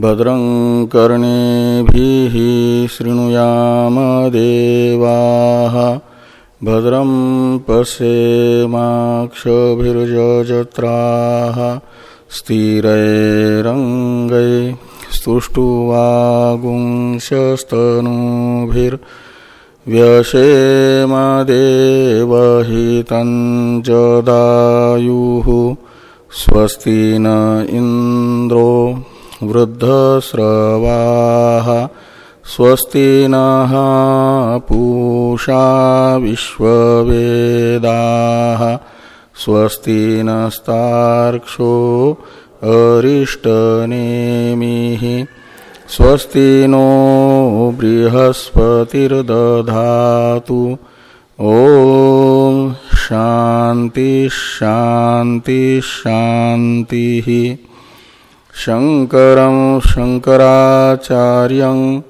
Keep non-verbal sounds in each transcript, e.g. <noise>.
भद्रं कर्णेभिः शृणुयाम देवाः भद्रं पश्येमाक्षभिर्यजत्राः स्थिरैरङ्गै स्तुष्टुवागुंशस्तनूभिर्व्यशेमदेवहितं जदायुः स्वस्ति न इन्द्रो वृद्धस्रवाः स्वस्ति नः पूषा विश्ववेदाः स्वस्ति नस्तार्क्षो अरिष्टनेमिः स्वस्ति नो बृहस्पतिर्दधातु। ॐ शान्ति शान्ति शान्तिः। शङ्करं शङ्कराचार्यं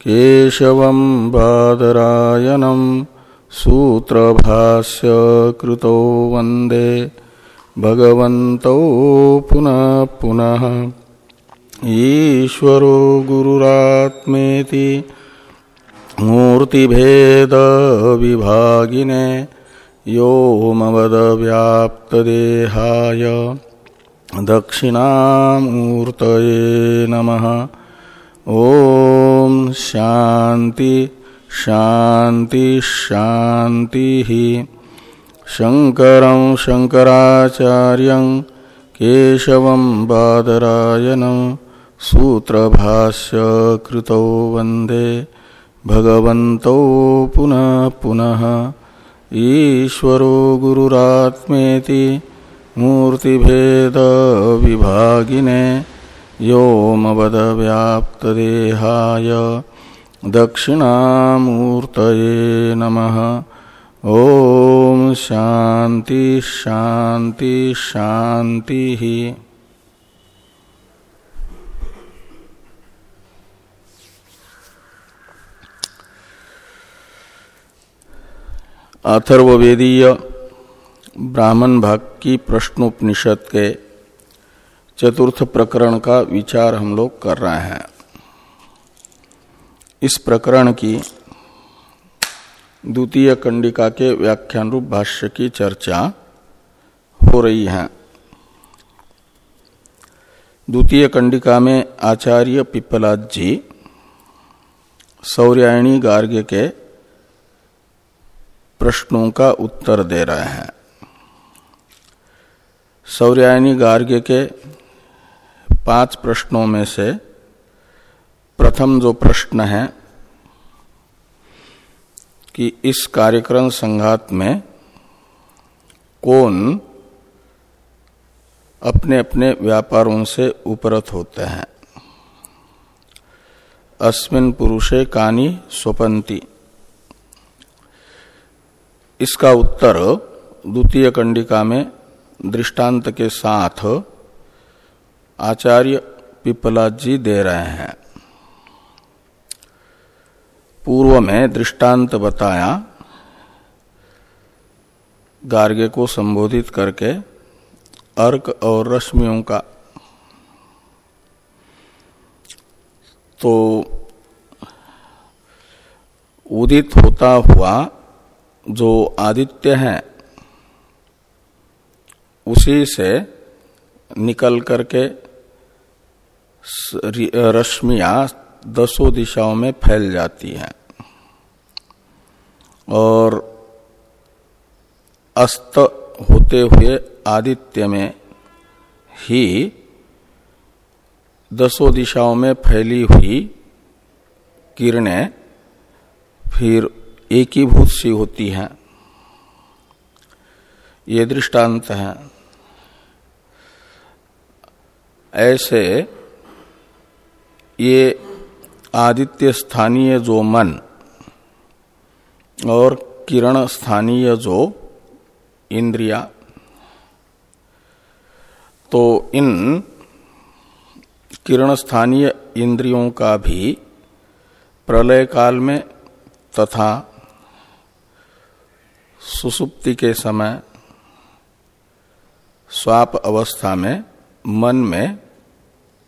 केशवं बादरायणं सूत्रभास्य कृतो वंदे। भगवन्तौ पुनः पुनः। ईश्वरो गुरुरात्मेति मूर्तिभेदविभागिने योमवदव्याप्तदेहाय दक्षिणामूर्तये नमः। ॐ शान्ति शान्ति शान्तिः। शङ्करं शङ्कराचार्यं केशवं बादरायणं सूत्रभाष्य कृतौ वंदे। भगवन्तौ पुनः पुनः। ईश्वरो गुरुरात्मेति मूर्तिभेदविभागिने व्योमवदव्याप्तदेहाय दक्षिणामूर्तये नमः। ओम शांति शांति शांति अथर्वेदीय ब्राह्मण भाग की प्रश्नोपनिषद के चतुर्थ प्रकरण का विचार हम लोग कर रहे हैं। इस प्रकरण की द्वितीय कंडिका के व्याख्यान रूप भाष्य की चर्चा हो रही है। द्वितीय कंडिका में आचार्य पिप्पलाद जी, सौर्यायणी गार्ग्य के प्रश्नों का उत्तर दे रहे हैं। सौर्यायनी गार्ग्य के पाँच प्रश्नों में से प्रथम जो प्रश्न है कि इस कार्यक्रम संघात में कौन अपने अपने व्यापारों से उपरत होते हैं? अस्मिन पुरुषे कानी स्वपंती। इसका उत्तर द्वितीय कंडिका में दृष्टांत के साथ आचार्य पिपला जी दे रहे हैं। पूर्व में दृष्टांत बताया, गार्गे को संबोधित करके अर्क और रश्मियों का। तो उदित होता हुआ जो आदित्य है, उसी से निकल करके रश्मियाँ दसों दिशाओं में फैल जाती हैं। और अस्त होते हुए आदित्य में ही दसों दिशाओं में फैली हुई किरणें फिर एकीभूत सी होती है। ये दृष्टांत है। ऐसे ये आदित्य स्थानीय जो मन और किरण स्थानीय जो इंद्रिया तो इन किरण स्थानीय इंद्रियों का भी प्रलय काल में तथा सुसुप्ति के समय स्वाप अवस्था में मन में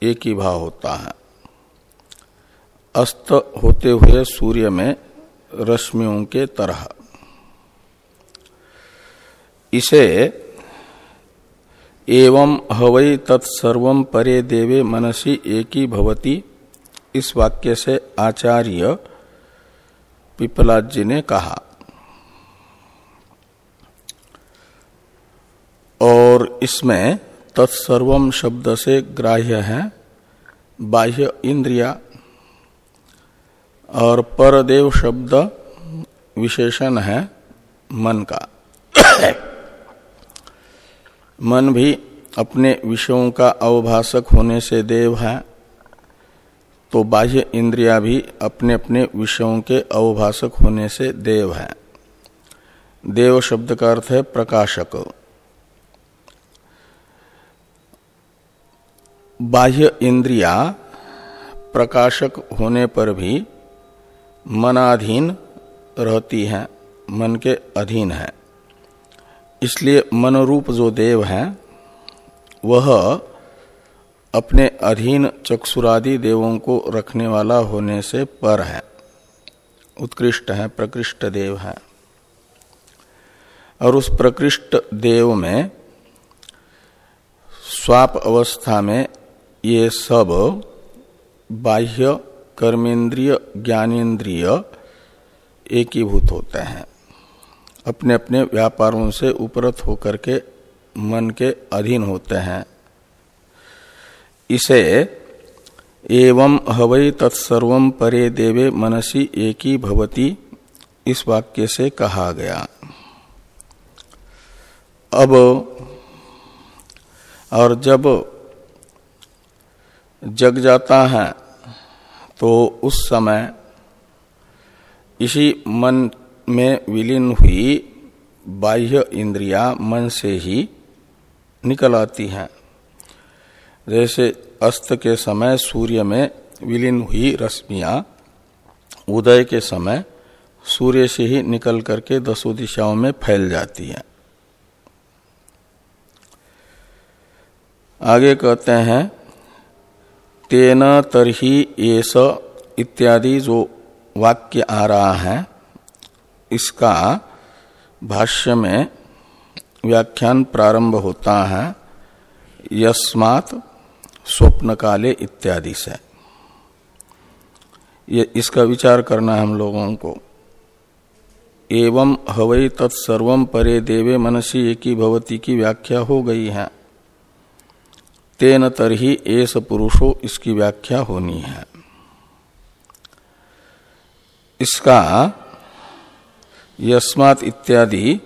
एक ही भाव होता है। अस्त होते हुए सूर्य में रश्मियों के तरह। इसे एवं हवई तत्सर्व परे देवे मनसी एकी भवती। इस वाक्य से आचार्य पिपलाद जी ने कहा और इसमें तत्सर्वम शब्द से ग्राह्य है, बाह्य इंद्रिया और परदेव शब्द विशेषण है मन का। मन भी अपने विषयों का अवभाषक होने से देव है तो बाह्य इंद्रिया भी अपने अपने विषयों के अवभाषक होने से देव है। देव शब्द का अर्थ है प्रकाशक। बाह्य इंद्रिया प्रकाशक होने पर भी मनाधीन रहती है, मन के अधीन है। इसलिए मनरूप जो देव है, वह अपने अधीन चक्षुरादि देवों को रखने वाला होने से पर है। उत्कृष्ट है, प्रकृष्ट देव है। और उस प्रकृष्ट देव में स्वाप अवस्था में ये सब बाह्य कर्मेंद्रिय ज्ञानेन्द्रिय एकीभूत होते हैं। अपने अपने व्यापारों से उपरत होकर के मन के अधीन होते हैं। इसे एवं हवई तत्सर्व परे देवे मनसी एकी भवती इस वाक्य से कहा गया। अब, और जब जग जाता है तो उस समय इसी मन में विलीन हुई बाह्य इंद्रिया मन से ही निकल आती हैं। जैसे अस्त के समय सूर्य में विलीन हुई रश्मियाँ, उदय के समय सूर्य से ही निकल करके दसों दिशाओं में फैल जाती हैं। आगे कहते हैं तेन तरही एस इत्यादि जो वाक्य आ रहा है, इसका भाष्य में व्याख्यान प्रारंभ होता है, यस्मात स्वप्न काले इत्यादि से। ये इसका विचार करना है हम लोगों को। एवं हवई तत्सर्व परे देवे मनसी एकी भवती की व्याख्या हो गई है। तेन तरही एस पुरुषो इसकी व्याख्या होनी है। इसका यस्मात इत्यादि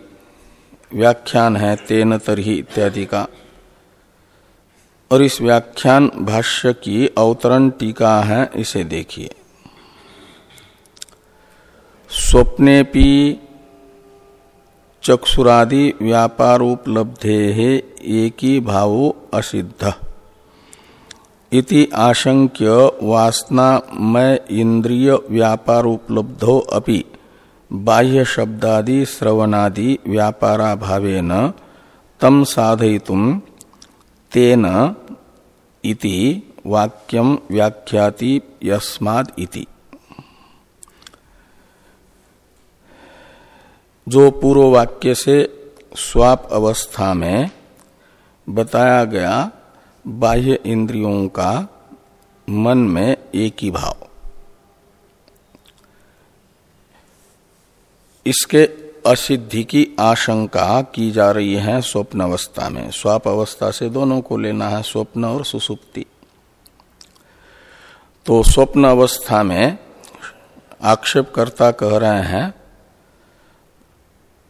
व्याख्यान है, तेन तरही इत्यादि का। और इस व्याख्यान भाष्य की अवतरण टीका है, इसे देखिए। स्वप्नेपि चक्षुरादि व्यापारोपलब्धे एकी भावो असिद्ध। इति आशंक्य वासनामय इंद्रिय व्यापारोपलब्धो अपि बाह्य शब्दादि श्रवणादि व्यापारा भावेन तम साधयितुम तेन इति वाक्यम व्याख्याति यस्माद इति। जो पूर्व वाक्य से स्वाप अवस्था में बताया गया बाह्य इंद्रियों का मन में एक ही भाव। इसके असिद्धि की आशंका की जा रही है स्वप्न अवस्था में। स्वाप अवस्था से दोनों को लेना है स्वप्न और सुसुप्ति। तो स्वप्न अवस्था में आक्षेपकर्ता कह रहे हैं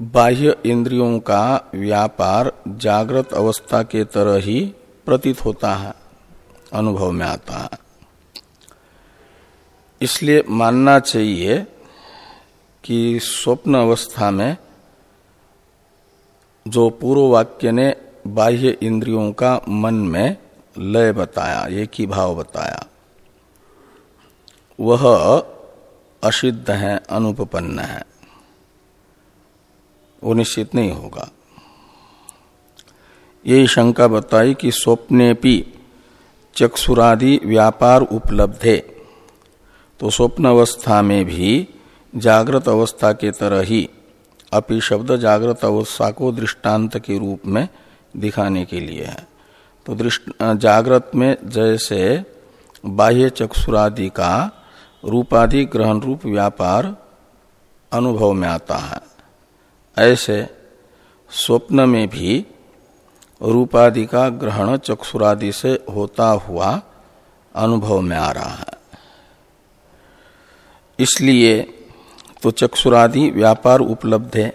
बाह्य इंद्रियों का व्यापार जागृत अवस्था के तरह ही प्रतीत होता है, अनुभव में आता है। इसलिए मानना चाहिए कि स्वप्न अवस्था में जो पूर्व वाक्य ने बाह्य इंद्रियों का मन में लय बताया, एक ही भाव बताया, वह असिद्ध है अनुपन्न है। वो निश्चित नहीं होगा। यही शंका बताई कि स्वप्ने भी चक्षुरादि व्यापार उपलब्ध है तो स्वप्न अवस्था में भी जागृत अवस्था के तरह ही अपि शब्द जागृत अवस्था को दृष्टांत के रूप में दिखाने के लिए है। तो दृष्ट जागृत में जैसे बाह्य चक्षुरादि का रूपादि ग्रहण रूप व्यापार अनुभव में आता है। ऐसे स्वप्न में भी रूपादि का ग्रहण चक्षुरादि से होता हुआ अनुभव में आ रहा है। इसलिए तो चक्षुरादि व्यापार उपलब्ध है,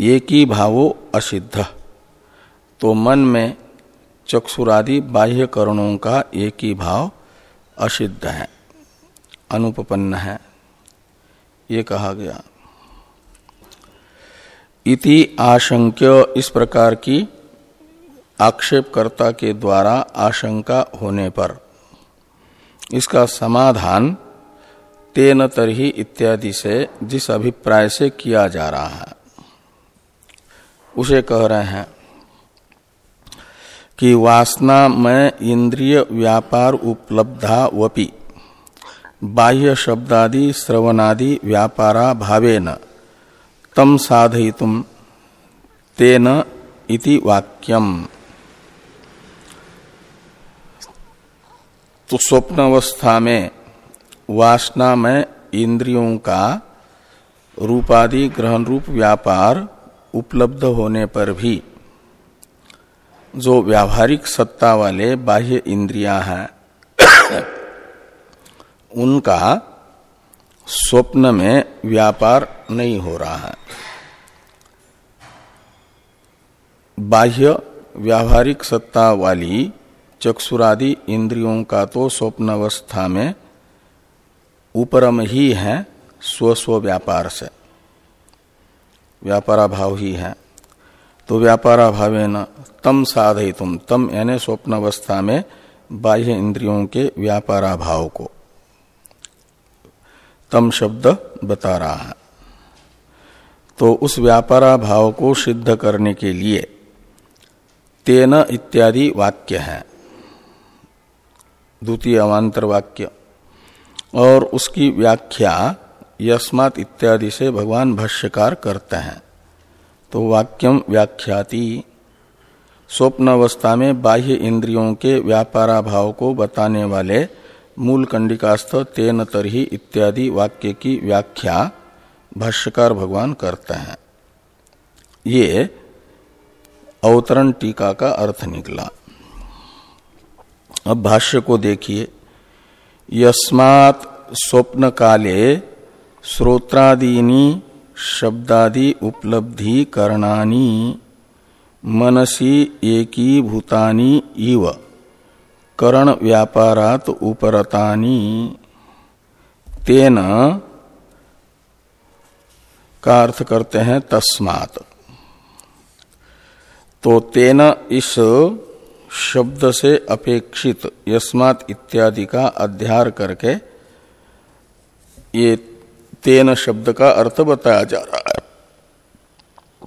एक ही भावो असिद्ध। तो मन में चक्षुरादि बाह्य करणों का एक ही भाव असिद्ध है, अनुपपन्न है, ये कहा गया। इति आशंक्य इस प्रकार की आक्षेपकर्ता के द्वारा आशंका होने पर। इसका समाधान तेन तरही इत्यादि से जिस अभिप्राय से किया जा रहा है। उसे कह रहे हैं कि वासना में इंद्रिय व्यापार उपलब्धा वपि, बाह्य शब्दादि, श्रवणादि व्यापारा भावेन। तम साधयितुम। तेन इति वाक्यम। तो स्वप्न अवस्था में वासना में इंद्रियों का रूपादि ग्रहण रूप व्यापार उपलब्ध होने पर भी जो व्यावहारिक सत्ता वाले बाह्य इंद्रियाँ हैं, उनका स्वप्न में व्यापार नहीं हो रहा है। बाह्य व्यावहारिक सत्ता वाली चक्षुरादि इंद्रियों का तो स्वप्न अवस्था में उपरम ही है, स्व स्व व्यापार से। व्यापारा भाव ही है। तो व्यापारा भावे न तम साधय तुम तम यानी स्वप्न अवस्था में बाह्य इंद्रियों के व्यापारा भाव को। तम शब्द बता रहा है। तो उस व्यापारा भाव को सिद्ध करने के लिए तेन इत्यादि वाक्य है। द्वितीय अवान्तर वाक्य। और उसकी व्याख्या यस्मात इत्यादि से भगवान भाष्यकार करते हैं। तो वाक्यम व्याख्याति। स्वप्न अवस्था में बाह्य इंद्रियों के व्यापारा भाव को बताने वाले मूल कंडिकास्थ तेन तरही इत्यादि वाक्य की व्याख्या भाष्यकार भगवान करते हैं। ये अवतरण टीका का अर्थ निकला। अब भाष्य को देखिए। यस्मात् स्वप्न काले श्रोत्रादीनी शब्दादि उपलब्धि करणानी मनसी एकीभूतानी इव करण व्यापारात उपरतानी। तेन का अर्थ करते हैं तस्मात। तो तेन इस शब्द से अपेक्षित यस्मात इत्यादि का अध्यार करके ये तेन शब्द का अर्थ बताया जा रहा है।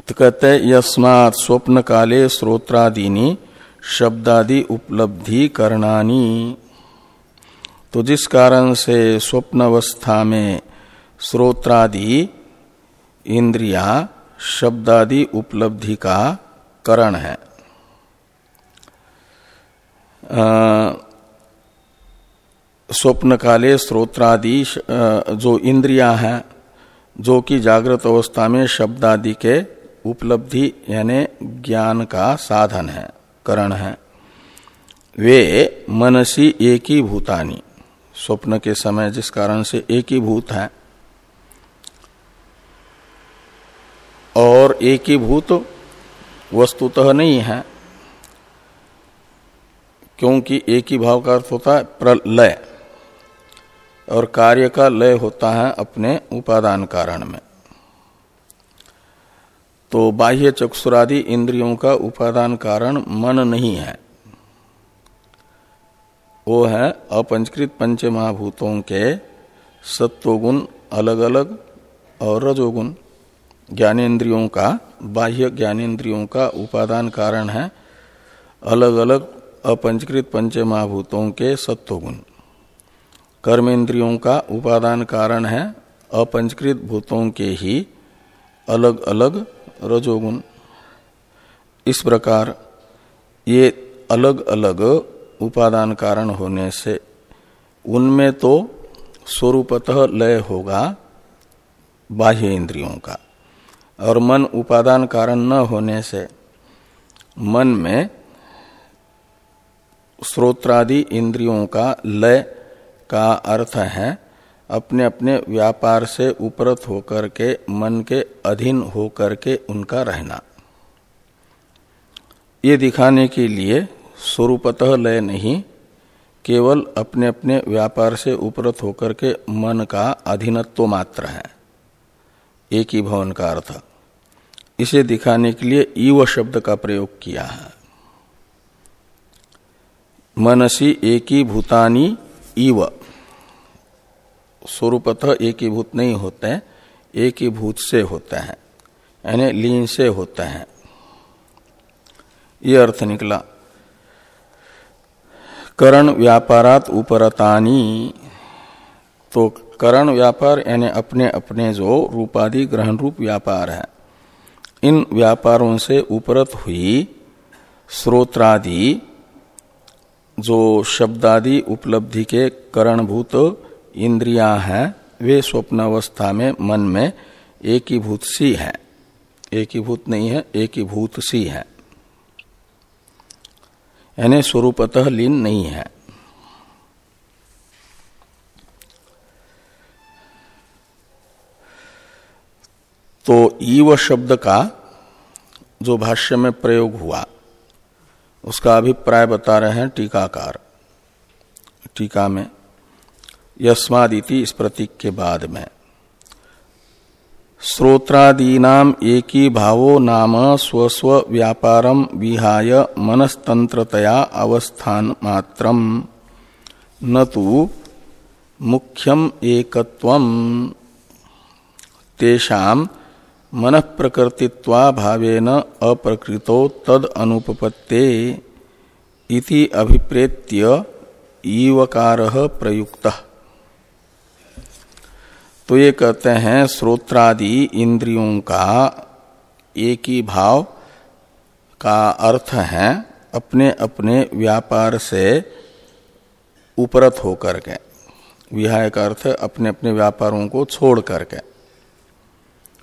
तो कहते यस्मात स्वप्न काले श्रोत्रादीनी शब्दादि उपलब्धि करणानी। तो जिस कारण से स्वप्न अवस्था में श्रोत्रादि इंद्रिया, शब्दादि उपलब्धि का करण है। स्वप्न काले स्रोत्रादि जो इंद्रिया हैं, जो कि जागृत अवस्था में शब्दादि के उपलब्धि यानी ज्ञान का साधन है, करण है। वे मनसी एक ही भूतानी स्वप्न के समय जिस कारण से एक ही भूत है और एक ही भूत वस्तुतः नहीं है, क्योंकि एक ही भाव का अर्थ होता है प्रलय। और कार्य का लय होता है अपने उपादान कारण में। तो बाह्य चक्षुरादि इंद्रियों का उपादान कारण मन नहीं है। वो है अपंचकृत पंच महाभूतों के सत्वगुण अलग अलग और रजोगुण। ज्ञानेन्द्रियों का, बाह्य ज्ञानेन्द्रियों का उपादान कारण है अलग अलग अपंचकृत पंचमहाभूतों के सत्वगुण। कर्मेंद्रियों का उपादान कारण है अपंचकृत भूतों के ही अलग अलग रजोगुण। इस प्रकार ये अलग अलग उपादान कारण होने से उनमें तो स्वरूपतः लय होगा बाह्य इंद्रियों का। और मन उपादान कारण न होने से मन में स्रोत्रादि इंद्रियों का लय का अर्थ है अपने अपने व्यापार से उपरत होकर के मन के अधीन होकर के उनका रहना। ये दिखाने के लिए स्वरूपतः लय नहीं, केवल अपने अपने व्यापार से उपरत होकर के मन का अधीनत्व मात्र है। एक ही भवन का अर्थ। इसे दिखाने के लिए ईव शब्द का प्रयोग किया है। मनसी एकी भूतानी इव स्वरूपतः एक ही भूत नहीं होते हैं एक ही भूत से होते हैं, यानी लीन से होते हैं। ये अर्थ निकला। करण व्यापारात उपरतानी। तो करण व्यापार यानी अपने अपने जो रूपादि ग्रहण रूप व्यापार है। इन व्यापारों से उपरत हुई स्रोत्रादि, जो शब्दादि उपलब्धि के करणभूत इंद्रियाँ हैं, वे स्वप्न अवस्था में, मन में एक ही। भूत सी है एक ही भूत नहीं है एक ही भूत सी है। यानी स्वरूपतः लीन नहीं है। तो ईव शब्द का जो भाष्य में प्रयोग हुआ, उसका अभिप्राय बता रहे हैं टीकाकार। टीका में, यस्मादिति इस प्रतीक के बाद में, श्रोत्रादीनाम एकी भावो नाम स्वस्व व्यापारम विहाय मनस्तंत्रतया अवस्थान मात्रम न तो मुख्यम एकत्वम मन प्रकृतित्वा भावेन अप्रकृतो तद अनुपपत्ते इति अभिप्रेत्य ईवकार प्रयुक्त। तो ये कहते हैं, श्रोत्रादि इंद्रियों का एक ही भाव का अर्थ है अपने अपने व्यापार से उपरत होकर के। विहाय का अर्थ अपने अपने व्यापारों को छोड़ करके।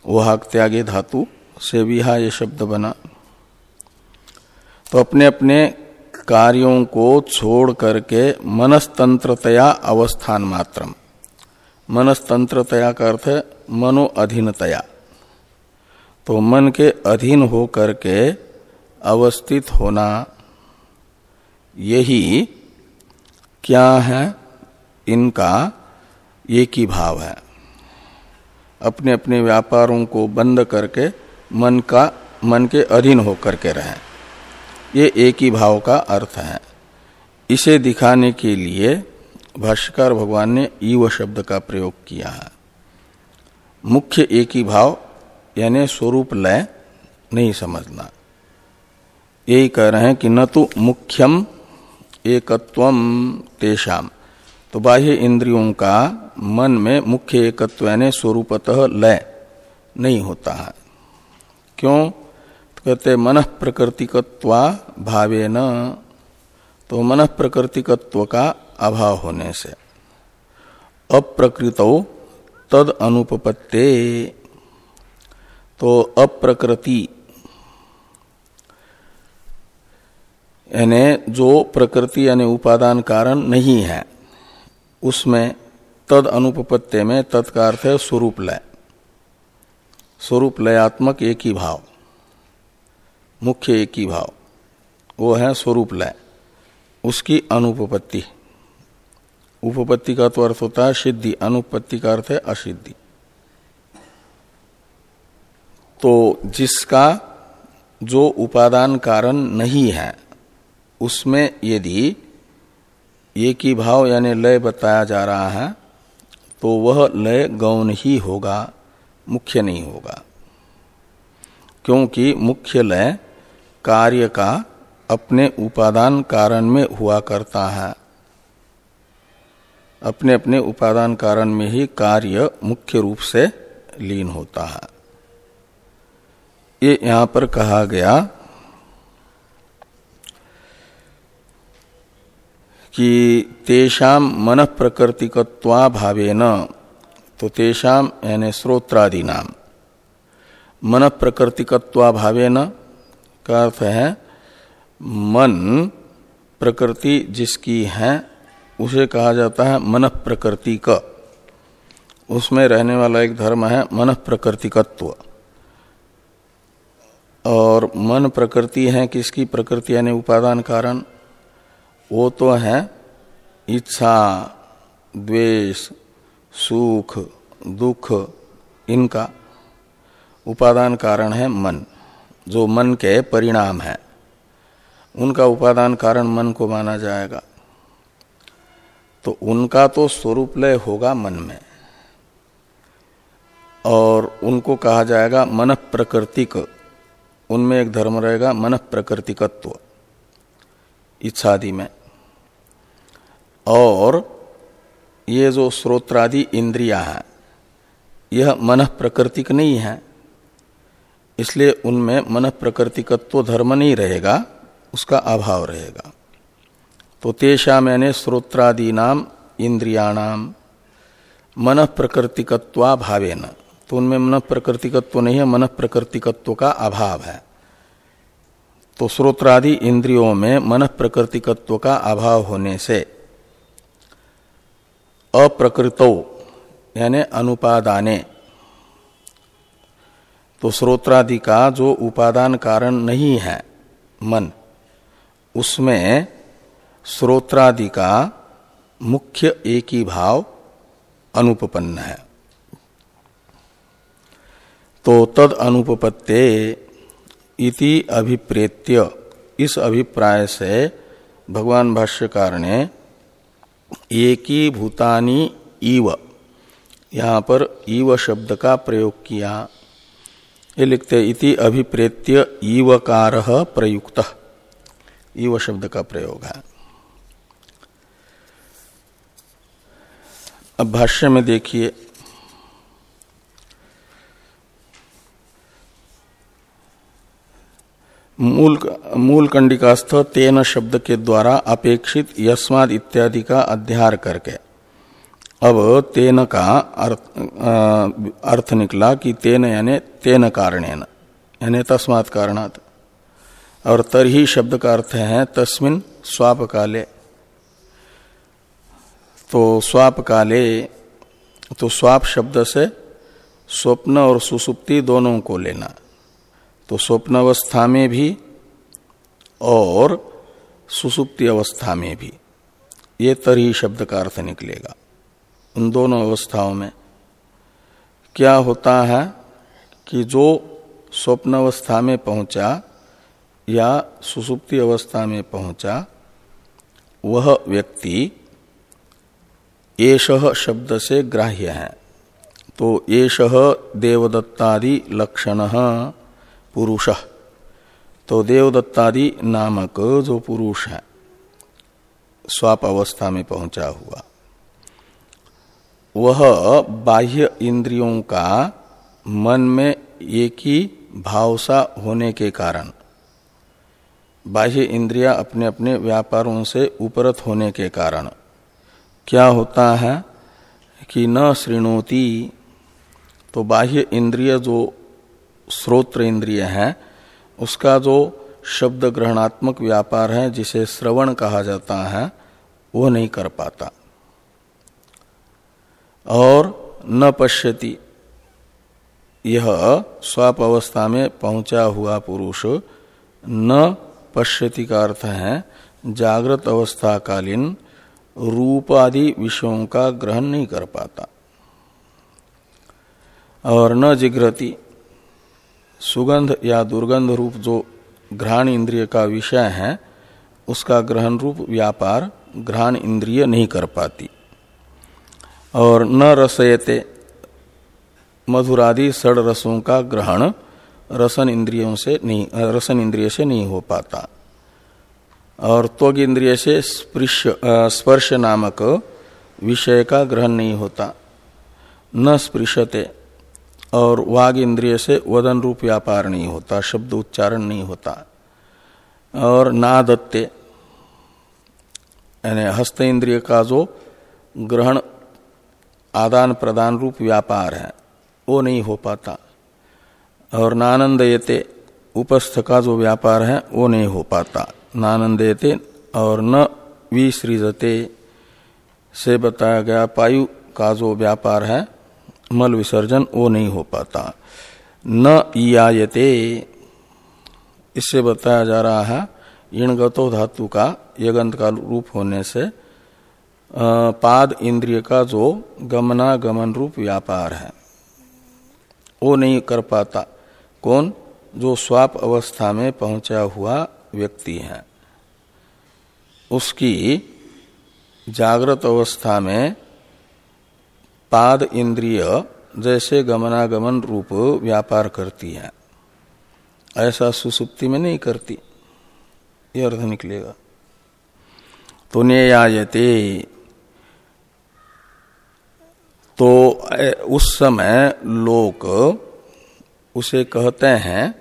वहाक त्यागे धातु से विहाय शब्द बना। तो अपने अपने कार्यों को छोड़ करके मनस्तंत्रतया अवस्थान मात्रम। मनस्तंत्रतया का अर्थ मनो अधीनतया तो मन के अधीन हो करके अवस्थित होना यही क्या है? इनका एक ही भाव है। अपने अपने व्यापारों को बंद करके मन का, मन के अधीन होकर के रहे। ये एक ही भाव का अर्थ है। इसे दिखाने के लिए भाष्यकार भगवान ने ईव शब्द का प्रयोग किया है। मुख्य एक ही भाव, यानी स्वरूप लय नहीं समझना। यही कह रहे हैं कि न तो मुख्यम एकत्व तेषाम। तो बाह्य इंद्रियों का मन में मुख्य एकत्व यानी स्वरूपतः लय नहीं होता है। क्यों? तो कहते मन प्रकृतिकत्वा भावे न तो मन प्रकृतिकत्व का अभाव होने से। अप्रकृत तद अनुपपत्ते। तो अप्रकृति, यानी जो प्रकृति यानी उपादान कारण नहीं है। उसमें तद अनुपपत्ति में तत्का अर्थ है स्वरूप लय। स्वरूप लयात्मक एक ही भाव, मुख्य एक ही भाव, वो है स्वरूप लय। उसकी अनुपपत्ति। उपपत्ति का तो अर्थ होता है सिद्धि अनुपत्ति का अर्थ है असिद्धि। तो जिसका जो उपादान कारण नहीं है, उसमें यदि एक ही भाव यानी लय बताया जा रहा है तो वह लय गौण ही होगा, मुख्य नहीं होगा। क्योंकि मुख्य लय कार्य का अपने उपादान कारण में हुआ करता है। अपने अपने उपादान कारण में ही कार्य मुख्य रूप से लीन होता है। ये यहाँ पर कहा गया कि तेषाम मन प्रकृतिकत्वा तो तेषाम यानी श्रोत्रादि नाम मन प्रकृतिकत्वा का अर्थ है, मन प्रकृति जिसकी है, उसे कहा जाता है मन प्रकृति का उसमें रहने वाला एक धर्म है मन प्रकृतिकत्व और मन प्रकृति है किसकी? प्रकृति यानी उपादान कारण। वो तो है इच्छा, द्वेष, सुख, दुख, इनका उपादान कारण है मन। जो मन के परिणाम है, उनका उपादान कारण मन को माना जाएगा। तो उनका तो स्वरूप लय होगा मन में। और उनको कहा जाएगा मन प्रकृतिक उनमें एक धर्म रहेगा मन प्रकृतिकत्व इच्छादि में। और ये जो स्रोत्रादि इंद्रिया है, यह मन प्रकृतिक नहीं है। इसलिए उनमें मन प्रकृतिकत्व धर्म नहीं रहेगा, उसका अभाव रहेगा। तो तेषा मैंने श्रोत्रादि नाम इंद्रियाणाम मन प्रकृतिकत्वा भावे न तो उनमें मन प्रकृतिकत्व नहीं है मन प्रकृतिकत्व का अभाव है। तो श्रोत्रादि इंद्रियों में मन प्रकृतिकत्व का अभाव होने से अप्रकृतो, यानी अनुपादाने। तो श्रोत्रादि का जो उपादान कारण नहीं है मन, उसमें श्रोत्रादि का मुख्य एक ही भाव अनुपपन्न है। तो तद अनुपपत्ते इति अभिप्रेत्य। इस अभिप्राय से भगवान भाष्यकार ने एक भूतानी ईव यहाँ पर ईव शब्द का प्रयोग किया। ये लिखते, इति अभिप्रेत्य ईवकार प्रयुक्त। ईव शब्द का प्रयोग है। अब भाष्य में देखिए मूल मूल कंडिकास्थ तेन शब्द के द्वारा अपेक्षित यस्माद इत्यादि का अध्यार करके। अब तेन का अर्थ, अर्थ निकला कि तेन यानी तेन कारण यानी तस्मात् कारणात। और तरही शब्द का अर्थ है तस्मिन स्वाप काले तो स्वाप काले तो स्वाप शब्द से स्वप्न और सुसुप्ति दोनों को लेना। तो स्वप्न अवस्था में भी और सुसुप्ति अवस्था में भी। ये तरी शब्द का अर्थ निकलेगा। उन दोनों अवस्थाओं में क्या होता है कि जो स्वप्न अवस्था में पहुँचा या सुसुप्ति अवस्था में पहुँचा, वह व्यक्ति एष शब्द से ग्राह्य है। तो एष देवदत्तादि लक्षण पुरुष। तो देवदत्तादि नामक जो पुरुष है, स्वाप अवस्था में पहुँचा हुआ। वह बाह्य इंद्रियों का मन में एक ही भावसा होने के कारण, बाह्य इंद्रिया अपने अपने व्यापारों से उपरत होने के कारण, क्या होता है कि न श्रृणोती तो बाह्य इंद्रिय जो श्रोत्र इंद्रिय है, उसका जो शब्द ग्रहणात्मक व्यापार है, जिसे श्रवण कहा जाता है, वो नहीं कर पाता। और न पश्यति। यह स्वाप अवस्था में पहुँचा हुआ पुरुष न पश्यति का अर्थ है, जागृत अवस्था कालीन रूप आदि विषयों का ग्रहण नहीं कर पाता। और न जिग्रति सुगंध या दुर्गंध रूप जो घ्राण इंद्रिय का विषय है, उसका ग्रहण रूप व्यापार घ्राण इंद्रिय नहीं कर पाती। और न रसयते, मधुरादि सड़ रसों का ग्रहण रसन इंद्रियों से नहीं, रसन इंद्रिय से नहीं हो पाता। और त्वग इंद्रिय से स्पर्श नामक विषय का ग्रहण नहीं होता। न स्पृशते और वाग इंद्रिय से वदन रूप व्यापार नहीं होता, शब्द उच्चारण नहीं होता। और नादत्ते, यानी हस्त इंद्रिय का जो ग्रहण आदान प्रदान रूप व्यापार है, वो नहीं हो पाता। और नानंदयते, उपस्थ का जो व्यापार है, वो नहीं हो पाता। नानंदयते और न विसृजते, से बताया गया पायु का जो व्यापार है मल विसर्जन वो नहीं हो पाता। न ईयायते, इससे बताया जा रहा है, इणगतो धातु का यगंत का रूप होने से पाद इंद्रिय का जो गमनागमन रूप व्यापार है, वो नहीं कर पाता। कौन? जो स्वाप अवस्था में पहुँचा हुआ व्यक्ति है। उसकी जागृत अवस्था में पाद इंद्रिय जैसे गमनागमन रूप व्यापार करती है। ऐसा सुसुप्ति में नहीं करती। ये अर्थ निकलेगा। तो न्यायते तो उस समय लोग उसे कहते हैं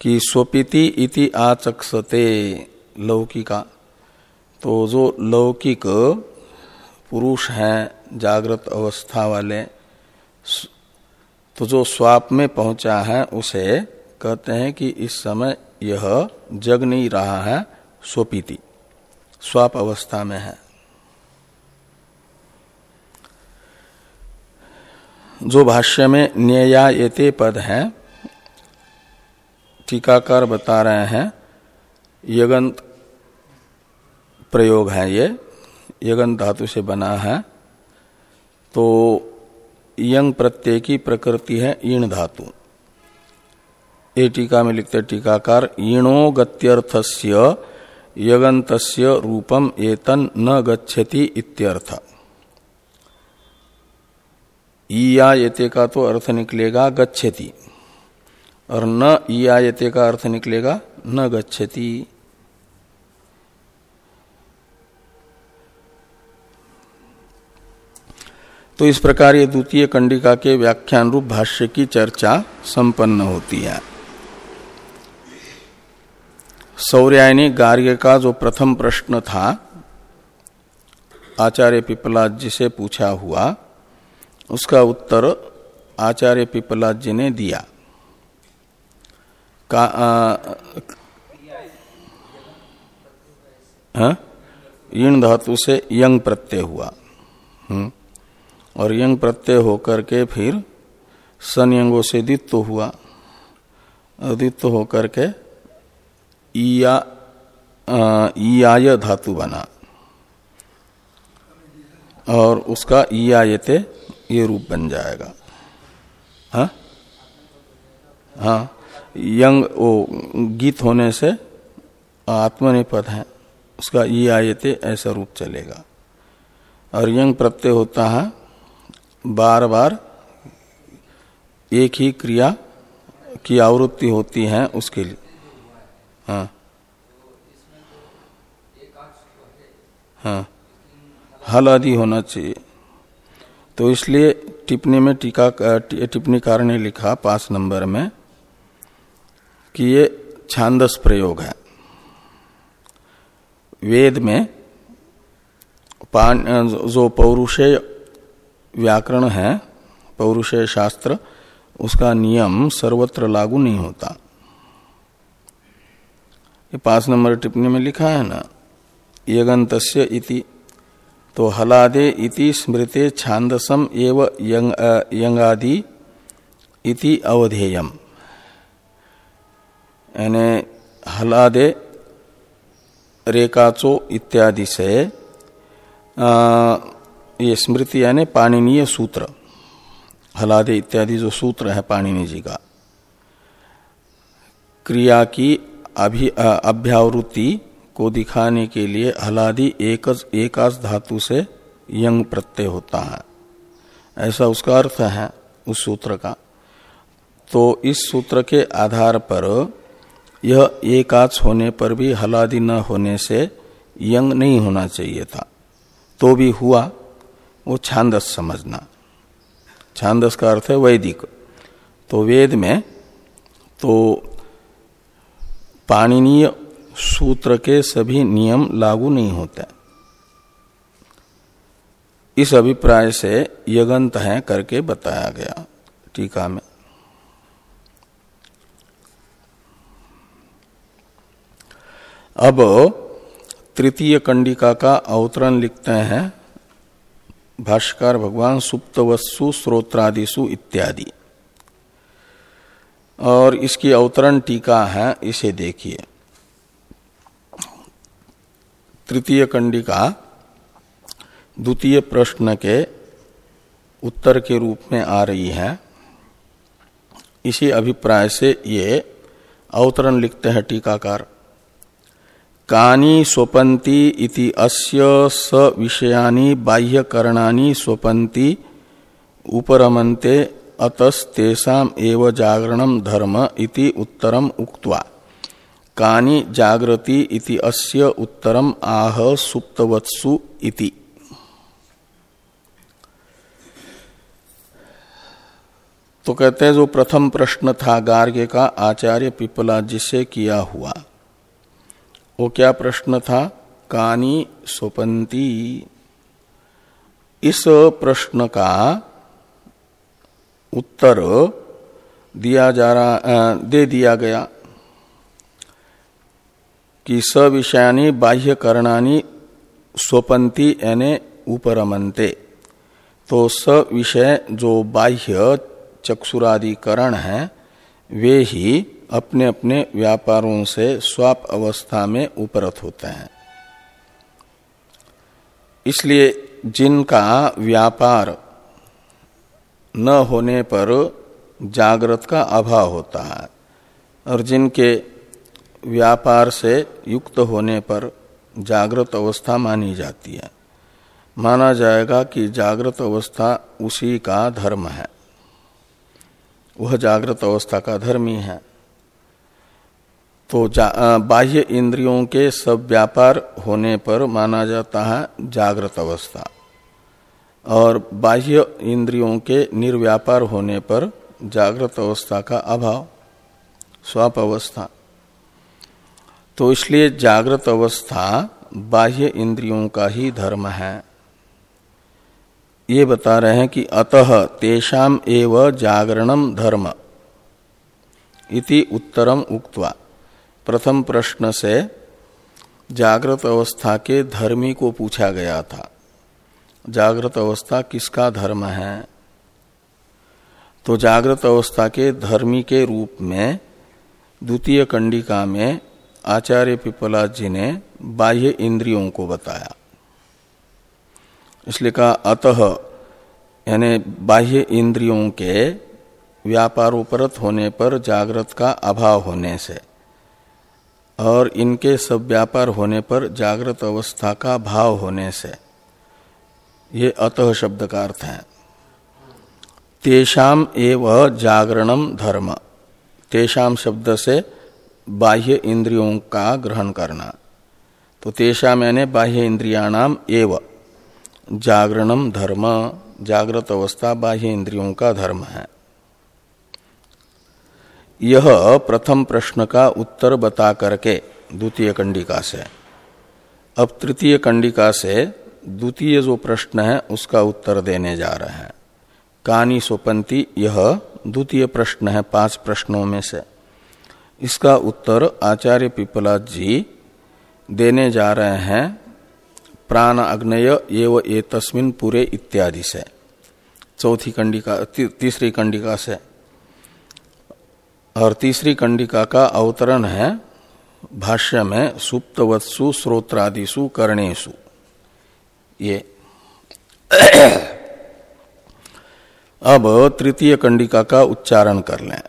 कि स्वपिति इति आचक्षते लौकिका। तो जो लौकिक पुरुष हैं जागृत अवस्था वाले तो जो स्वाप में पहुँचा है, उसे कहते हैं कि इस समय यह जग नहीं रहा है स्वपीति स्वाप अवस्था में है। जो भाष्य में न्यायते पद है, टीकाकार बता रहे हैं, यगंत प्रयोग है ये यगन धातु से बना है तो यंग प्रत्यय की प्रकृति है ईण धातु। ये टीका में लिखते टीकाकार ईणो गत्यर्थस्य यगंतस्य रूपम एतन न गच्छति इत्यर्थ। ईया यते का तो अर्थ निकलेगा गच्छति, और न ईया यते का अर्थ निकलेगा न गच्छति। तो इस प्रकार ये द्वितीय कंडिका के व्याख्यान रूप भाष्य की चर्चा संपन्न होती है। सौर्यायनी गार्ग्य का जो प्रथम प्रश्न था, आचार्य पिपलाद जी से पूछा हुआ, उसका उत्तर आचार्य पिपलाद जी ने दिया। का हाँ? ईण धातु से यंग प्रत्यय हुआ। हम्म। और यंग प्रत्यय होकर के फिर संयंगों से दित्व हुआ। दित्व होकर के ईया ईयाय धातु बना। और उसका ईयायते ये रूप बन जाएगा। हा? हाँ। यंग, वो गीत होने से आत्मनिपद है। उसका ई आयते ऐसा रूप चलेगा। और यंग प्रत्यय होता है बार बार एक ही क्रिया की आवृत्ति होती है उसके लिए। हाँ। हाँ। हल आदि होना चाहिए। तो इसलिए टिप्पणी में टीका टिप्पणीकार ने लिखा पाँच नंबर में कि ये छांदस प्रयोग है। वेद में जो पौरुषेय व्याकरण है पौरुषय शास्त्र उसका नियम सर्वत्र लागू नहीं होता। ये पाँच नंबर टिप्पणी में लिखा है ना यगंत इति तो हलादे इति स्मृते छांदसम एव यंग, यंगादि इति अवधेयम। यानी हलादे रेकाचो इत्यादि से आ, ये स्मृति यानी पाणनीय सूत्र, हलादे इत्यादि जो सूत्र है पाणिनि जी का। क्रिया की अभि अभ्यावृत्ति को दिखाने के लिए हलादि एक एकाश धातु से यंग प्रत्यय होता है। ऐसा उसका अर्थ है उस सूत्र का। तो इस सूत्र के आधार पर यह एकाच होने पर भी हलादि न होने से यंग नहीं होना चाहिए था। तो भी हुआ। वो छांदस समझना। छांदस का अर्थ है वैदिक। तो वेद में तो पाणनीय सूत्र के सभी नियम लागू नहीं होते। इस अभिप्राय से यगंत है करके बताया गया टीका में। अब तृतीय कंडिका का अवतरण लिखते हैं। भाष्कर, भगवान सुप्तवस्सु स्रोत्रादिशु इत्यादि। और इसकी अवतरण टीका है, इसे देखिए। तृतीय कंडिका, द्वितीय प्रश्न के उत्तर के रूप में आ रही है। इसी अभिप्राय से ये अवतरण लिखते हैं टीकाकार। कानी स्वपंती इति अस्य स विषयानि बाह्यकरणानि स्वपंती उपरमन्ते अतस्तेषाम एव जागरणम धर्म इति उत्तरम उक्त्वा। कानि जागृति इति अस्य उत्तरम आह सुप्तवत्सु इति। तो कहते हैं, जो प्रथम प्रश्न था गार्ग्य का आचार्य पिपला जिसे किया हुआ वो क्या प्रश्न था? कानी स्वपंती इस प्रश्न का उत्तर दिया जा रहा दे दिया गया कि स विषयानी बाह्य करणानी स्वपंती यानी उपरमनते। तो स विषय जो बाह्य चक्षुरादिकरण है, वे ही अपने अपने व्यापारों से स्वाप अवस्था में उपरत होते हैं। इसलिए जिनका व्यापार न होने पर जागृत का अभाव होता है, और जिनके व्यापार से युक्त होने पर जागृत अवस्था मानी जाती है। माना जाएगा कि जागृत अवस्था उसी का धर्म है। वह जागृत अवस्था का धर्म ही है। तो बाह्य इंद्रियों के सब व्यापार होने पर माना जाता है जागृत अवस्था। और बाह्य इंद्रियों के निर्व्यापार होने पर जागृत अवस्था का अभाव, स्वाप अवस्था। तो इसलिए जागृत अवस्था बाह्य इंद्रियों का ही धर्म है। ये बता रहे हैं कि अतः तेषाम एव जागरणम धर्म। इति उत्तरम उक्त्वा। प्रथम प्रश्न से जागृत अवस्था के धर्मी को पूछा गया था। जागृत अवस्था किसका धर्म है? तो जागृत अवस्था के धर्मी के रूप में द्वितीय कंडिका में आचार्य पिपला जी ने बाह्य इंद्रियों को बताया। इसलिए कहा, अतः, यानी बाह्य इंद्रियों के व्यापारोपरत होने पर जागृत का अभाव होने से और इनके सब व्यापार होने पर जागृत अवस्था का भाव होने से। ये अतः शब्द का अर्थ है। तेषाम एव जागरणम धर्म। तेषाम शब्द से बाह्य इंद्रियों का ग्रहण करना। तो तेषाम यानी बाह्य इंद्रियाणाम एव। जागरणम धर्म। जागृत अवस्था बाह्य इंद्रियों का धर्म है। यह प्रथम प्रश्न का उत्तर बता करके द्वितीय कंडिका से। अब तृतीय कंडिका से द्वितीय जो प्रश्न है उसका उत्तर देने जा रहे हैं। कानी सोपंती यह द्वितीय प्रश्न है पाँच प्रश्नों में से। इसका उत्तर आचार्य पिपला जी देने जा रहे हैं प्राण अग्नय एव ए तस्मिन पूरे इत्यादि से। चौथी कंडिका ती, तीसरी कंडिका से। और तीसरी कंडिका का अवतरण है भाष्य में सुप्तवत्सु श्रोत्रादिशु कर्णेशु ये। अब तृतीय कंडिका का उच्चारण कर लें।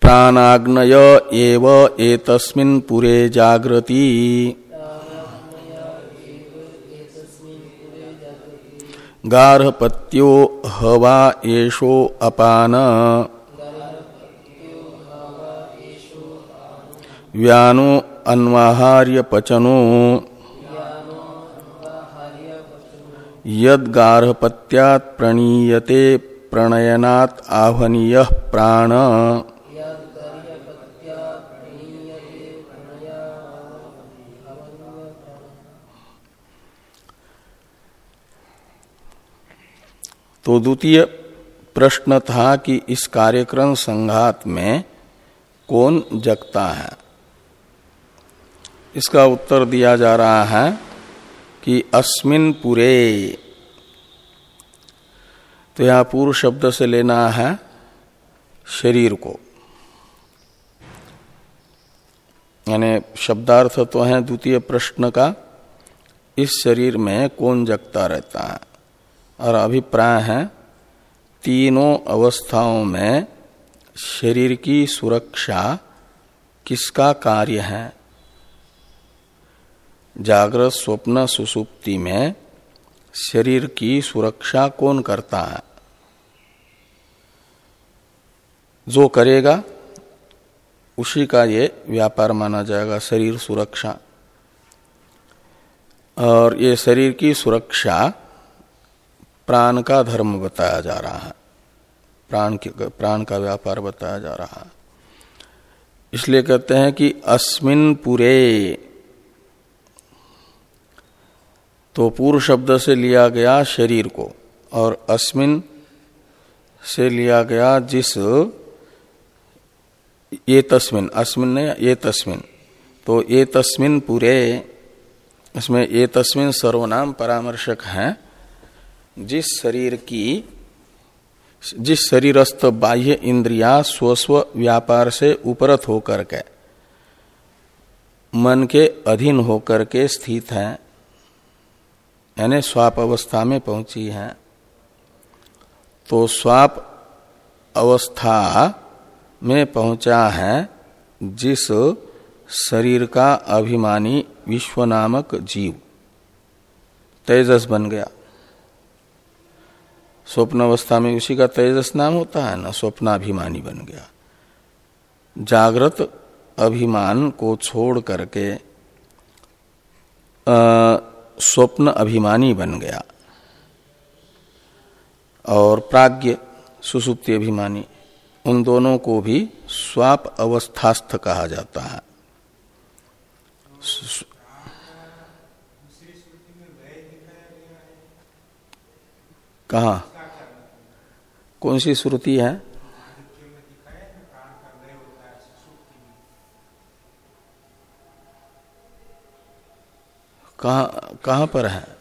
प्राणाग्नय एव एतस्मिन् पुरे जागृति। गार्हपत्यो हवा येषो अपान। व्यानो अन्वाहार्य पचनो यदगार्हपत्यात् प्रणीयते प्रणयनात् आहनीय प्राण। तो द्वितीय प्रश्न था कि इस कार्यक्रम संघात में कौन जगता है? इसका उत्तर दिया जा रहा है कि अस्मिन पुरे। तो यहाँ पूर्व शब्द से लेना है शरीर को। यानी शब्दार्थ तो है द्वितीय प्रश्न का, इस शरीर में कौन जगता रहता है? और अभिप्राय है, तीनों अवस्थाओं में शरीर की सुरक्षा किसका कार्य है? जागृत स्वप्न सुसुप्ति में शरीर की सुरक्षा कौन करता है? जो करेगा, उसी का ये व्यापार माना जाएगा, शरीर सुरक्षा। और ये शरीर की सुरक्षा प्राण का धर्म बताया जा रहा है। प्राण प्राण का व्यापार बताया जा रहा है। इसलिए कहते हैं कि अस्मिन पुरे तो पूर्व शब्द से लिया गया शरीर को, और अस्मिन से लिया गया जिस, ये तस्मिन, अस्मिन ने ये तस्मिन तो ये तस्मिन पूरे, इसमें ये तस्मिन सर्वनाम परामर्शक हैं। जिस शरीर की, जिस शरीरस्थ बाह्य इंद्रिया स्वस्व व्यापार से उपरत होकर के, मन के अधीन होकर के स्थित है, यानी स्वाप अवस्था में पहुँची है तो स्वाप अवस्था में पहुँचा है जिस शरीर का अभिमानी विश्व नामक जीव। तेजस बन गया। स्वप्न अवस्था में उसी का तेजस नाम होता है ना, स्वप्नाभिमानी बन गया। जागृत अभिमान को छोड़ करके स्वप्न अभिमानी बन गया। और प्राग्ञ सुसुप्ति अभिमानी, उन दोनों को भी स्वाप अवस्थास्थ कहा जाता है। कहा? कौन सी श्रुति है? कहा, कहाँ पर है?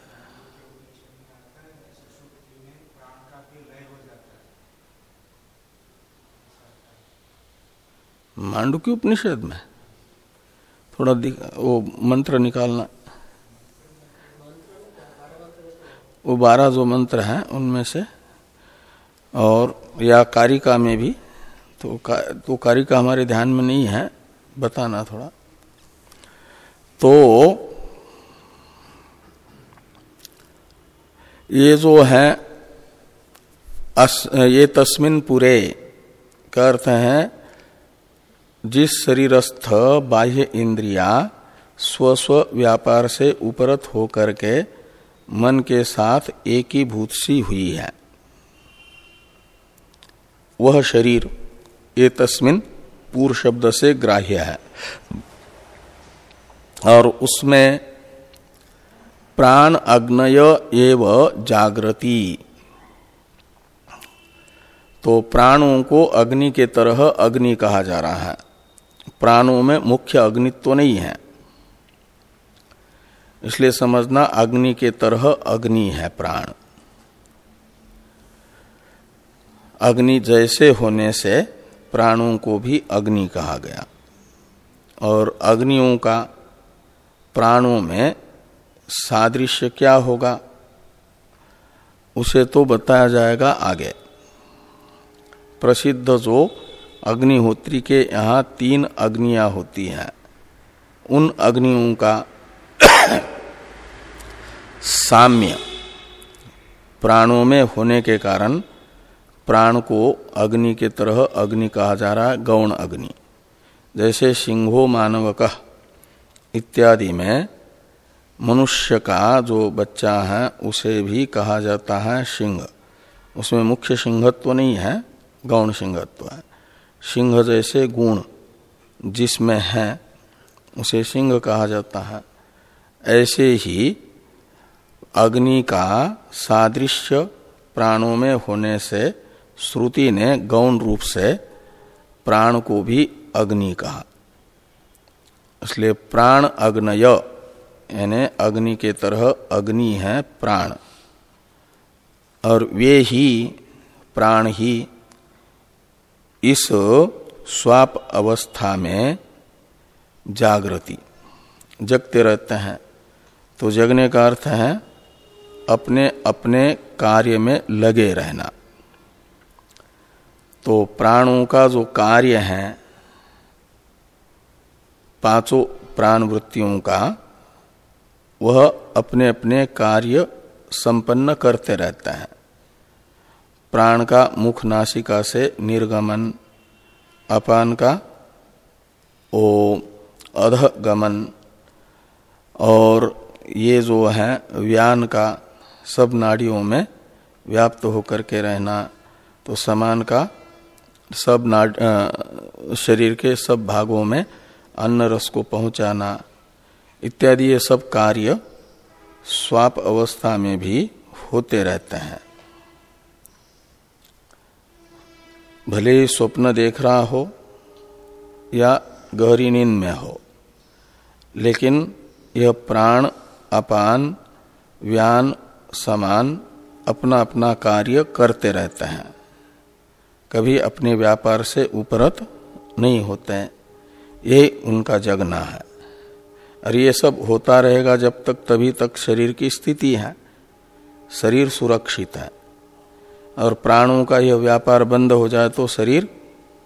मांडू की उपनिषद में? थोड़ा वो मंत्र निकालना। वो बारह जो मंत्र हैं, उनमें से और या कारिका में भी तो का, तो कारिका हमारे ध्यान में नहीं है बताना थोड़ा। तो ये जो है अस, ये तस्मिन पूरे का अर्थ है जिस शरीरस्थ बाह्य इंद्रिया स्वस्व व्यापार से उपरत होकर के मन के साथ एक ही भूत सी हुई है। वह शरीर ये तस्मिन पूर्व शब्द से ग्राह्य है। और उसमें प्राण अग्नय एव जागृति। तो प्राणों को अग्नि के तरह अग्नि कहा जा रहा है। प्राणों में मुख्य अग्नित्व तो नहीं है। इसलिए समझना अग्नि के तरह अग्नि है प्राण। अग्नि जैसे होने से प्राणों को भी अग्नि कहा गया। और अग्नियों का प्राणों में सादृश्य क्या होगा, उसे तो बताया जाएगा आगे। प्रसिद्ध जो अग्निहोत्री के यहाँ तीन अग्नियाँ होती हैं, उन अग्नियों का <coughs> साम्य प्राणों में होने के कारण प्राण को अग्नि के तरह अग्नि कहा जा रहा है, गौण अग्नि। जैसे सिंहो मानव मानवक इत्यादि में मनुष्य का जो बच्चा है, उसे भी कहा जाता है सिंह। उसमें मुख्य सिंहत्व नहीं है, गौण सिंहत्व है। सिंह जैसे गुण जिसमें है, उसे सिंह कहा जाता है। ऐसे ही अग्नि का सादृश्य प्राणों में होने से श्रुति ने गौण रूप से प्राण को भी अग्नि कहा। इसलिए प्राण अग्नय, यानी अग्नि के तरह अग्नि है प्राण। और वे ही, प्राण ही, इस स्वाप अवस्था में जागृति, जगते रहते हैं। तो जगने का अर्थ है अपने अपने कार्य में लगे रहना। तो प्राणों का जो कार्य है, पाँचों प्राण वृत्तियों का, वह अपने अपने कार्य संपन्न करते रहते हैं। प्राण का मुख नासिका से निर्गमन, अपान का, ओ अध गमन और ये जो है, व्यान का, सब नाड़ियों में व्याप्त होकर के रहना तो समान का सब नाड शरीर के सब भागों में अन्न रस को पहुंचाना, इत्यादि ये सब कार्य स्वाप अवस्था में भी होते रहते हैं। भले ही स्वप्न देख रहा हो या गहरी नींद में हो, लेकिन यह प्राण अपान, व्यान, समान अपना अपना कार्य करते रहते हैं। कभी अपने व्यापार से उपरत नहीं होते हैं। यही उनका जगना है। और ये सब होता रहेगा जब तक तभी तक शरीर की स्थिति है। शरीर सुरक्षित है। और प्राणों का यह व्यापार बंद हो जाए तो शरीर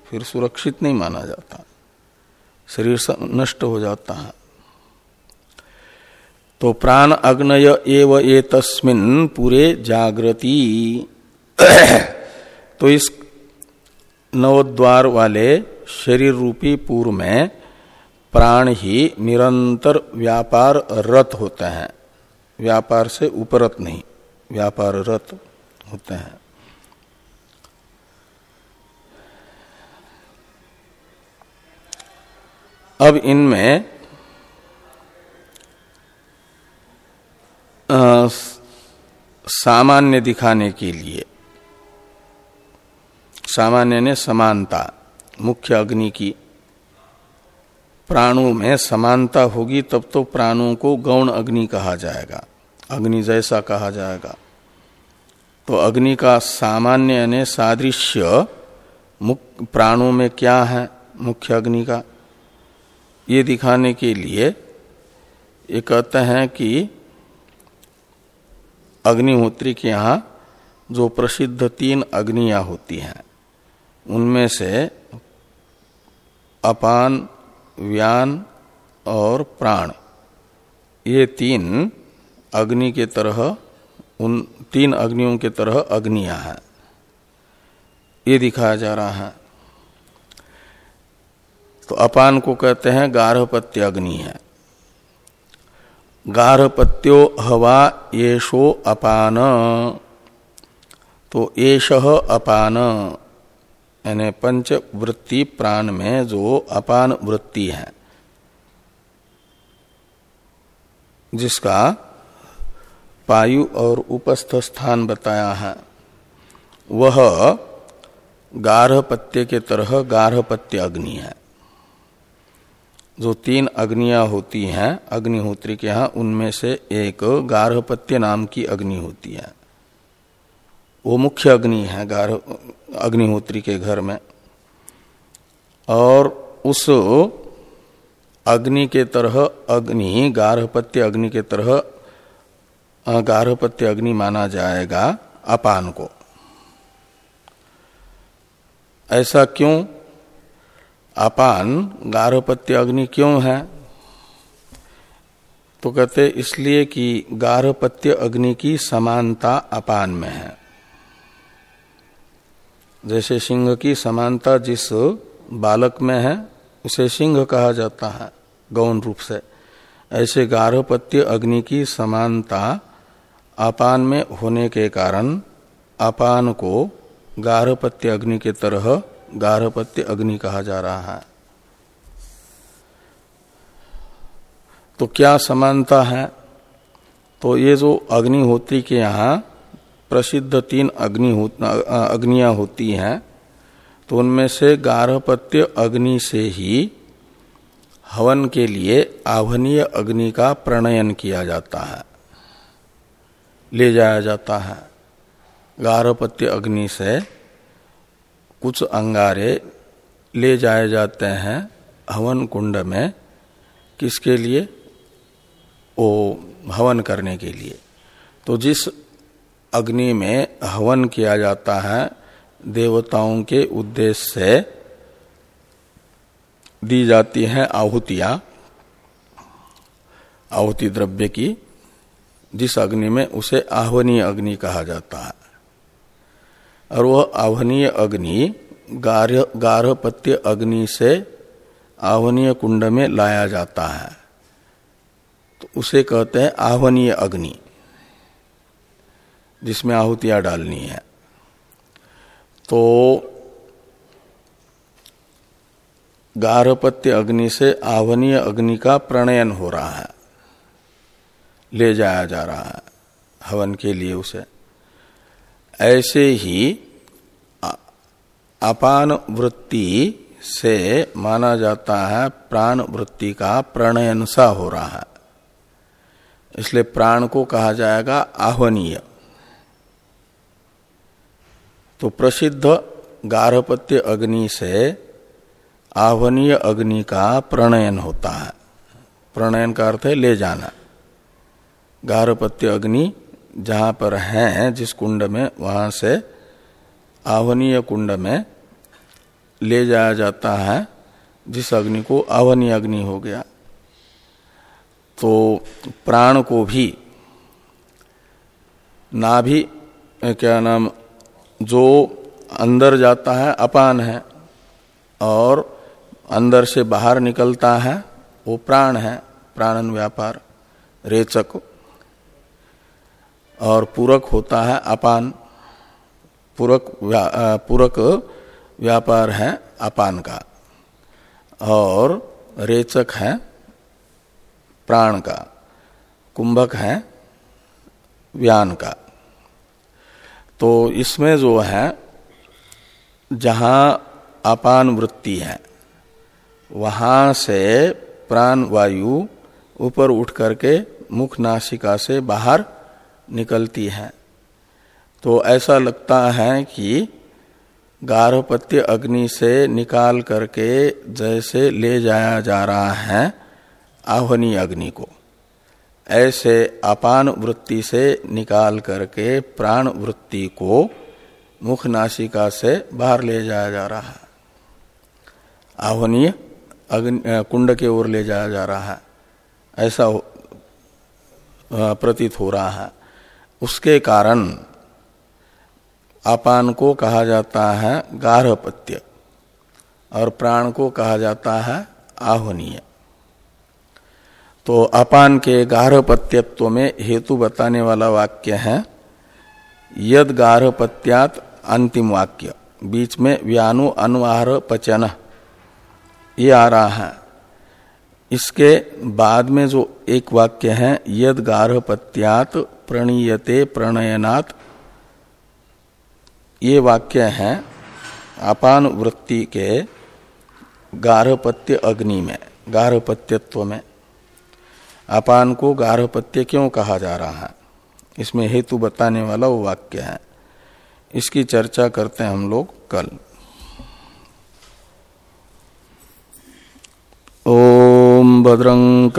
फिर सुरक्षित नहीं माना जाता। शरीर नष्ट हो जाता है। तो प्राण अग्नय एव ए तस्मिन पूरे जागृति। <coughs> तो इस नवद्वार वाले शरीर रूपी पूर्व में प्राण ही निरंतर व्यापार रत होते हैं। व्यापार से उपरत नहीं, व्यापार रत होते हैं। अब इनमें सामान्य दिखाने के लिए सामान्य ने समानता, मुख्य अग्नि की। प्राणों में समानता होगी, तब तो प्राणों को गौण अग्नि कहा जाएगा। अग्नि जैसा कहा जाएगा। तो अग्नि का सामान्य ने सादृश्य प्राणों में क्या है, मुख्य अग्नि का? ये दिखाने के लिए ये कहते हैं कि अग्निहोत्री के यहाँ जो प्रसिद्ध तीन अग्नियाँ होती हैं। उनमें से अपान, व्यान और प्राण। ये तीन अग्नि के तरह, उन तीन अग्नियों के तरह अग्नियाँ हैं। ये दिखाया जा रहा है। तो अपान को कहते हैं गार्हपत्य अग्नि है। गार्हपत्यो हवा येषो अपान। तो येष अपान। यानी पंच वृत्ति प्राण में जो अपान वृत्ति है, जिसका पायु और उपस्थ स्थान बताया है, वह गार्हपत्य के तरह गार्हपत्य अग्नि है। जो तीन अग्नियाँ होती हैं, अग्निहोत्री के यहाँ उनमें से एक गार्हपत्य नाम की अग्नि होती है। वो मुख्य अग्नि है गार्ह अग्निहोत्री के घर में। और उस अग्नि के तरह अग्नि, गार्हपत्य अग्नि के तरह गार्हपत्य अग्नि माना जाएगा अपान को। ऐसा क्यों? अपान, गार्हपत्य अग्नि क्यों है? तो कहते इसलिए कि गार्हपत्य अग्नि की समानता अपान में है। जैसे सिंह की समानता जिस बालक में है, उसे सिंह कहा जाता है गौन रूप से। ऐसे गार्हपत्य अग्नि की समानता अपान में होने के कारण अपान को गार्हपत्य अग्नि के तरह गार्हपत्य अग्नि कहा जा रहा है। तो क्या समानता है? तो ये जो अग्निहोत्री के यहाँ प्रसिद्ध तीन अग्नि अग्नियाँ होती हैं तो उनमें से गार्हपत्य अग्नि से ही हवन के लिए आह्वनीय अग्नि का प्रणयन किया जाता है, ले जाया जाता है। गार्हपत्य अग्नि से कुछ अंगारे ले जाए जाते हैं हवन कुंड में, किसके लिए? वो हवन करने के लिए। तो जिस अग्नि में हवन किया जाता है, देवताओं के उद्देश्य से दी जाती है आहुतियाँ, आहुति द्रव्य की, जिस अग्नि में उसे आह्वनीय अग्नि कहा जाता है। और वह आह्वनीय अग्नि गार्हपत्य अग्नि से आह्वनीय कुंड में लाया जाता है। तो उसे कहते हैं आह्वनीय अग्नि। जिसमें आहुतियाँ डालनी है। तो गार्हपत्य अग्नि से आह्वनीय अग्नि का प्रणयन हो रहा है। ले जाया जा रहा है, हवन के लिए उसे। ऐसे ही अपान वृत्ति से माना जाता है, प्राण वृत्ति का प्रणयन सा हो रहा है। इसलिए प्राण को कहा जाएगा आह्वनीय तो प्रसिद्ध गार्हपत्य अग्नि से आह्वनीय अग्नि का प्रणयन होता है। प्रणयन का अर्थ है ले जाना। गार्हपत्य अग्नि जहाँ पर है, जिस कुंड में, वहाँ से आह्वनीय कुंड में ले जाया जाता है, जिस अग्नि को आवनीय अग्नि हो गया। तो प्राण को भी ना भी क्या नाम जो अंदर जाता है अपान है और अंदर से बाहर निकलता है वो प्राण है प्राणन व्यापार रेचक और पूरक होता है अपान। पूरक व्या, पूरक व्यापार है अपान का और रेचक है प्राण का कुंभक है व्यान का। तो इसमें जो है, जहाँ अपान वृत्ति है, वहाँ से प्राण वायु ऊपर उठ करके मुख नासिका से बाहर निकलती है। तो ऐसा लगता है कि गार्हपत्य अग्नि से निकाल करके जैसे ले जाया जा रहा है, आह्वनी अग्नि को। ऐसे अपान वृत्ति से निकाल करके प्राण वृत्ति को मुख नासिका से बाहर ले जाया जा रहा है। आह्वनीय कुंड के ओर ले जाया जा रहा है। ऐसा प्रतीत हो रहा है। उसके कारण अपान को कहा जाता है गार्हपत्य और प्राण को कहा जाता है आह्वनीय। तो अपान के गार्हपत्यत्व में हेतु बताने वाला वाक्य है, यद गार्हपत्यात अंतिम वाक्य। बीच में व्यानु अनुहार पचन। ये आ रहा है। इसके बाद में जो एक वाक्य है, यद गार्हपत्यात प्रणीयते प्रणयनात्। ये वाक्य है, अपान वृत्ति के गार्हपत्य अग्नि में, गार्हपत्यत्व में। अपान को गार्हपत्य क्यों कहा जा रहा है? इसमें हेतु बताने वाला वो वाक्य है। इसकी चर्चा करते हैं हम लोग कल। ओम भद्रं